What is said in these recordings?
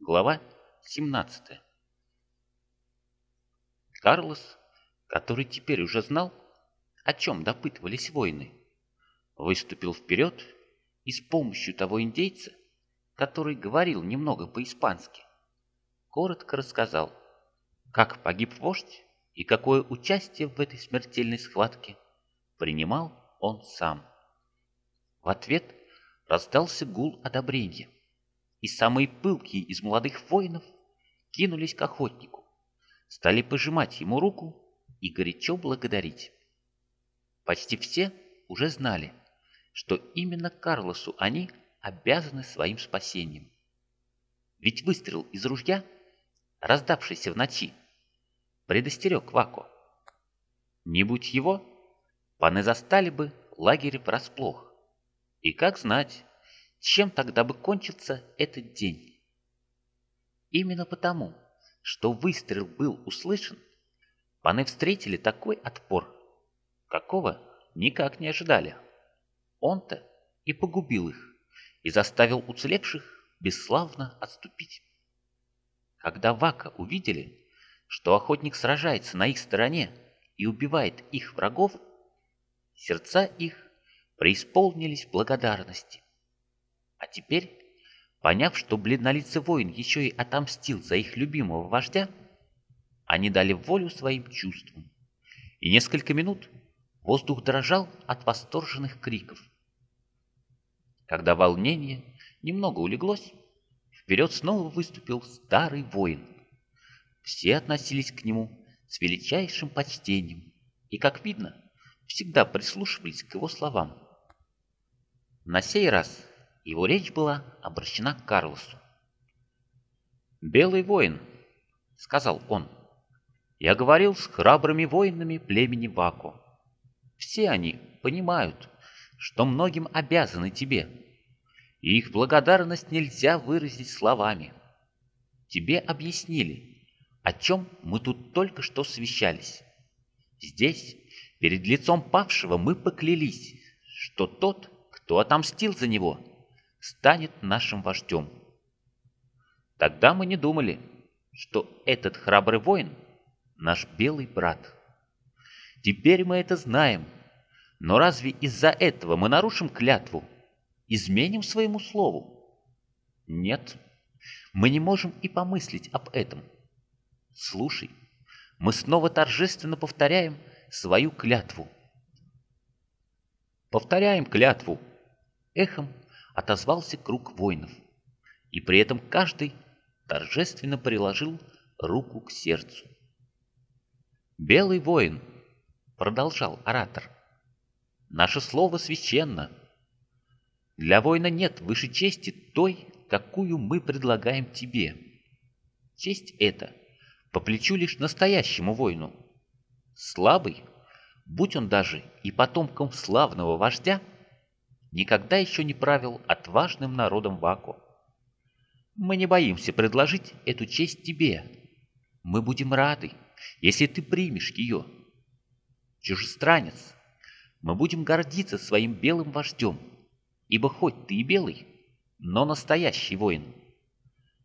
Глава 17 Карлос, который теперь уже знал, о чем допытывались воины, выступил вперед и с помощью того индейца, который говорил немного по-испански, коротко рассказал, как погиб вождь и какое участие в этой смертельной схватке принимал он сам. В ответ раздался гул одобрения, и самые пылкие из молодых воинов кинулись к охотнику, стали пожимать ему руку и горячо благодарить. Почти все уже знали, что именно Карлосу они обязаны своим спасением. Ведь выстрел из ружья, раздавшийся в ночи, предостерег Вако. Не будь его, паны застали бы лагерь врасплох. И как знать, чем тогда бы кончился этот день? Именно потому, что выстрел был услышан, паны встретили такой отпор, какого никак не ожидали. Он-то и погубил их, и заставил уцелевших бесславно отступить. Когда Вака увидели, что охотник сражается на их стороне и убивает их врагов, сердца их преисполнились благодарности. А теперь, поняв, что бледнолицый воин еще и отомстил за их любимого вождя, они дали волю своим чувствам, и несколько минут воздух дрожал от восторженных криков. Когда волнение немного улеглось, вперед снова выступил старый воин. Все относились к нему с величайшим почтением и, как видно, всегда прислушивались к его словам. На сей раз его речь была обращена к Карлосу. «Белый воин», — сказал он, — «я говорил с храбрыми воинами племени Вако. Все они понимают, что многим обязаны тебе, и их благодарность нельзя выразить словами. Тебе объяснили, о чем мы тут только что свещались. Здесь, перед лицом павшего, мы поклялись, что тот, кто отомстил за него, станет нашим вождем. Тогда мы не думали, что этот храбрый воин — наш белый брат. Теперь мы это знаем, но разве из-за этого мы нарушим клятву, изменим своему слову? Нет, мы не можем и помыслить об этом. Слушай, мы снова торжественно повторяем свою клятву. Повторяем клятву, эхом отозвался круг воинов, и при этом каждый торжественно приложил руку к сердцу. «Белый воин», — продолжал оратор, — «наше слово священно. Для воина нет выше чести той, какую мы предлагаем тебе. Честь эта по плечу лишь настоящему воину. Слабый, будь он даже и потомком славного вождя, — никогда еще не правил отважным народом Вако. Мы не боимся предложить эту честь тебе. Мы будем рады, если ты примешь ее. Чужестранец, мы будем гордиться своим белым вождем, ибо хоть ты и белый, но настоящий воин.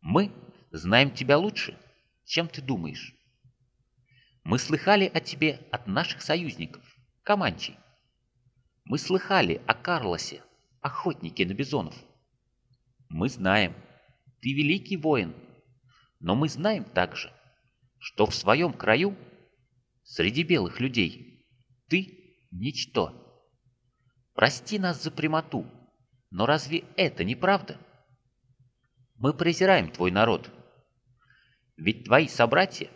Мы знаем тебя лучше, чем ты думаешь. Мы слыхали о тебе от наших союзников, Каманчей. Мы слыхали о Карлосе, охотнике на бизонов. Мы знаем, ты великий воин, но мы знаем также, что в своем краю, среди белых людей, ты — ничто. Прости нас за прямоту, но разве это не правда? Мы презираем твой народ, ведь твои собратья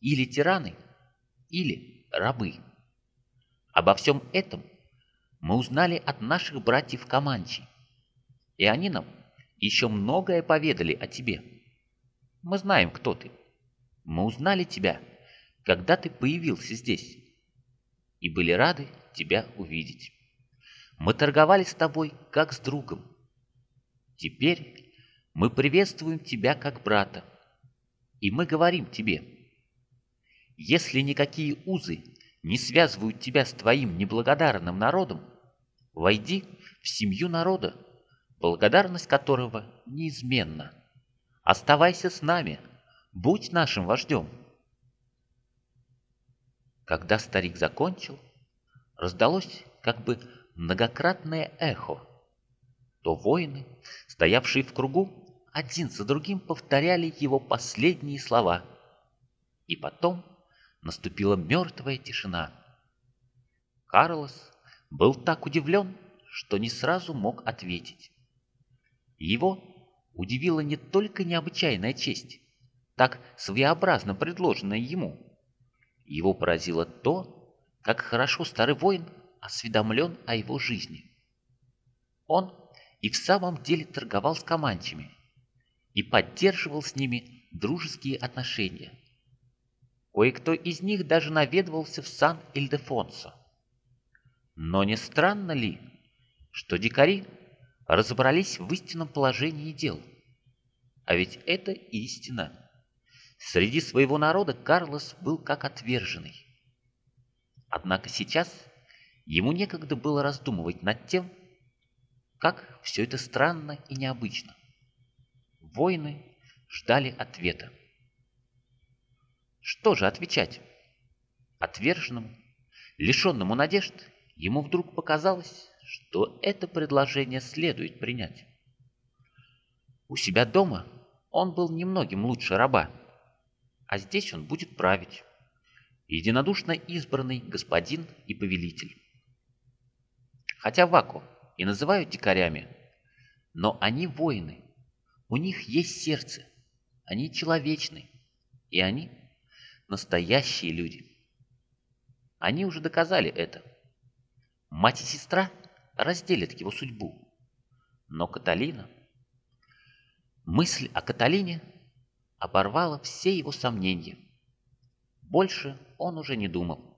или тираны, или рабы. Обо всем этом — мы узнали от наших братьев Каманчи, и они нам еще многое поведали о тебе. Мы знаем, кто ты. Мы узнали тебя, когда ты появился здесь, и были рады тебя увидеть. Мы торговали с тобой, как с другом. Теперь мы приветствуем тебя, как брата, и мы говорим тебе, если никакие узы не связывают тебя с твоим неблагодарным народом, войди в семью народа, благодарность которого неизменна, Оставайся с нами, будь нашим вождем. Когда старик закончил, раздалось как бы многократное эхо. То воины, стоявшие в кругу, один за другим повторяли его последние слова. И потом наступила мертвая тишина. Карлос был так удивлен, что не сразу мог ответить. Его удивила не только необычайная честь, так своеобразно предложенная ему. Его поразило то, как хорошо старый воин осведомлен о его жизни. Он и в самом деле торговал с команчами и поддерживал с ними дружеские отношения. Кое-кто из них даже наведывался в Сан-Ильдефонсо. Но не странно ли, что дикари разобрались в истинном положении дел? А ведь это истина. Среди своего народа Карлос был как отверженный. Однако сейчас ему некогда было раздумывать над тем, как все это странно и необычно. Воины ждали ответа. Что же отвечать? Отверженному, лишенному надежд, ему вдруг показалось, что это предложение следует принять. У себя дома он был немногим лучше раба, а здесь он будет править, единодушно избранный господин и повелитель. Хотя Ваку и называют дикарями, но они воины, у них есть сердце, они человечны, и они настоящие люди. Они уже доказали это. Мать и сестра разделят его судьбу. Но Каталина... Мысль о Каталине оборвала все его сомнения. Больше он уже не думал.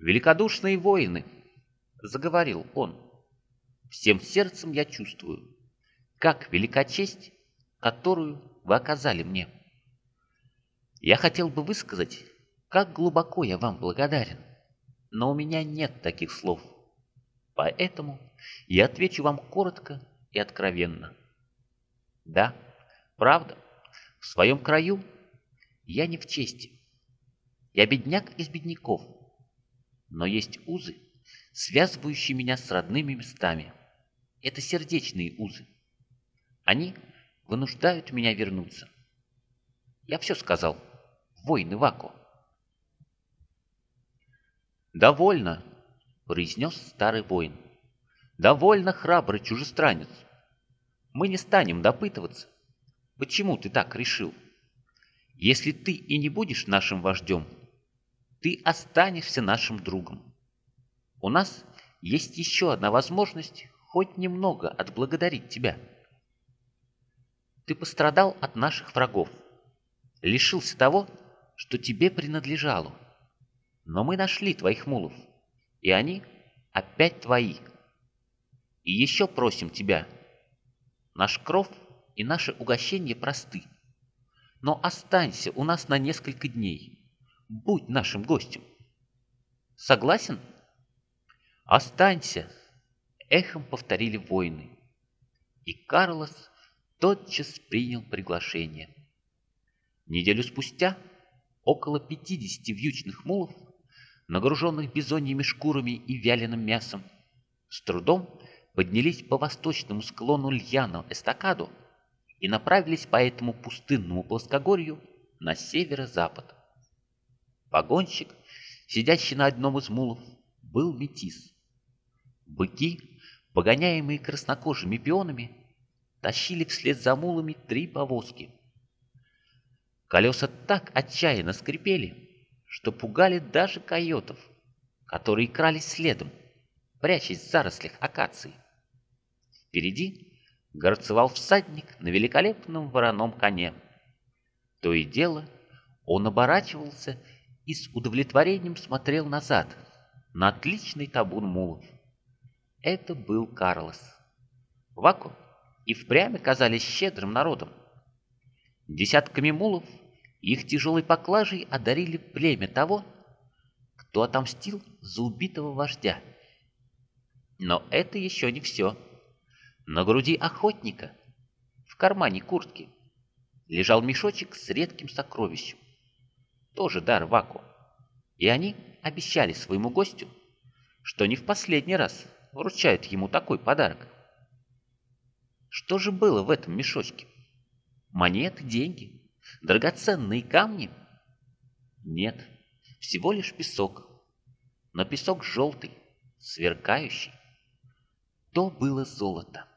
«Великодушные воины!» — заговорил он. «Всем сердцем я чувствую, как велика честь, которую вы оказали мне». Я хотел бы высказать, как глубоко я вам благодарен, но у меня нет таких слов. Поэтому я отвечу вам коротко и откровенно. Да, правда, в своем краю я не в чести. Я бедняк из бедняков, но есть узы, связывающие меня с родными местами. Это сердечные узы. Они вынуждают меня вернуться. Я все сказал воин Ивако. «Довольно!» — произнес старый воин. «Довольно храбрый чужестранец. Мы не станем допытываться, почему ты так решил. Если ты и не будешь нашим вождем, ты останешься нашим другом. У нас есть еще одна возможность хоть немного отблагодарить тебя. Ты пострадал от наших врагов, лишился того, что тебе принадлежало. Но мы нашли твоих мулов, и они опять твои. И еще просим тебя. Наш кров и наше угощение просты. Но останься у нас на несколько дней. Будь нашим гостем. Согласен? Останься, эхом повторили воины. И Карлос тотчас принял приглашение. Неделю спустя около 50 вьючных мулов, нагруженных бизоньими шкурами и вяленым мясом, с трудом поднялись по восточному склону Льяно эстакаду и направились по этому пустынному плоскогорью на северо-запад. Погонщик, сидящий на одном из мулов, был метис. Быки, погоняемые краснокожими пионами, тащили вслед за мулами три повозки – Колеса так отчаянно скрипели, что пугали даже койотов, которые крались следом, прячась в зарослях акации. Впереди горцевал всадник на великолепном вороном коне. То и дело он оборачивался и с удовлетворением смотрел назад, на отличный табун мулов. Это был Карлос. Ваку и впрямь казались щедрым народом. Десятками мулов их тяжелой поклажей одарили племя того, кто отомстил за убитого вождя. Но это еще не все. На груди охотника, в кармане куртки лежал мешочек с редким сокровищем. Тоже дар Ваку. И они обещали своему гостю, что не в последний раз вручают ему такой подарок. Что же было в этом мешочке? Монеты, деньги, драгоценные камни? Нет, всего лишь песок. Но песок желтый, сверкающий. То было золото.